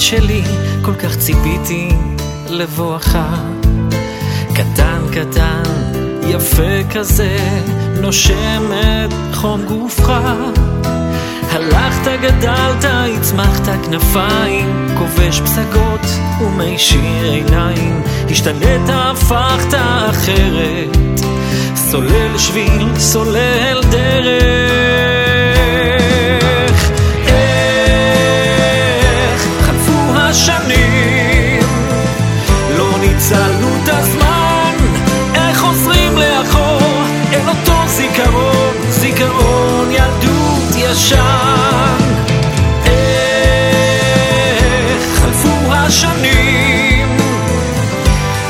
שלי, כל כך ציפיתי לבואך. קטן קטן, יפה כזה, נושם את חום גופך. הלכת, גדלת, הצמחת כנפיים, כובש פסגות ומישיר עיניים. השתנית, הפכת אחרת, סולל שביל, סולל השנים, לא ניצלנו את הזמן, איך חוזרים לאחור אל אותו זיכרון, זיכרון ילדות ישן. איך חלפו השנים,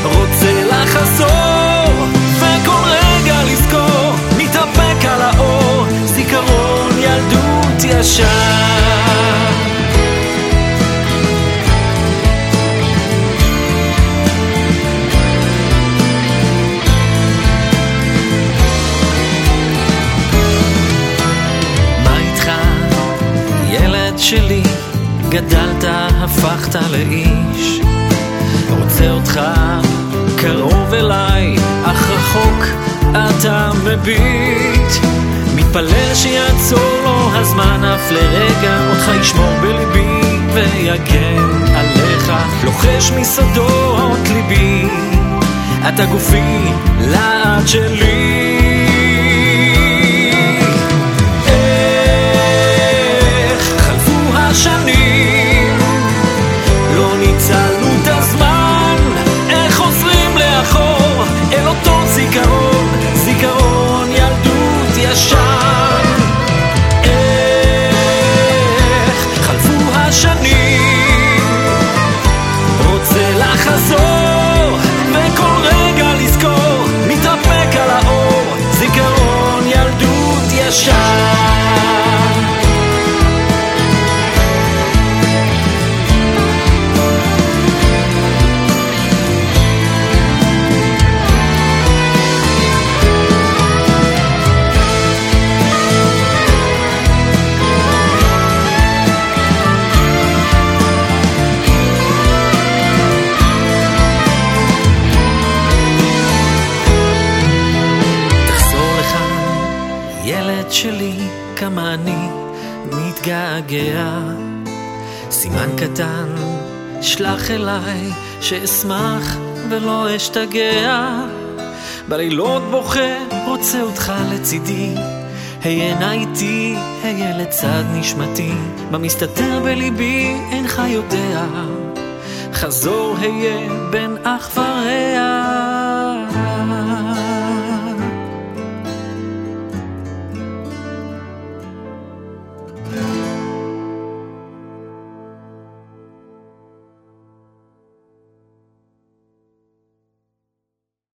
רוצה לחזור, וכל רגע לזכור, מתאפק על האור, זיכרון ילדות ישן. שלי? גדלת, הפכת לאיש. רוצה אותך קרוב אליי, אך רחוק אתה מביט. מתפלל שיעצור לו הזמן אף לרגע, אותך ישמור בליבי ויגן עליך. לוחש מסודות ליבי, אתה גופי, לעד שלי. שלי, כמה אני מתגעגע. סימן קטן, שלח אליי, שאשמח ולא אשתגע. בלילות בוכה, רוצה אותך לצידי. היה נא איתי, היה לצד נשמתי. מה מסתתר בליבי, אינך יודע. חזור היה בין אח ורע.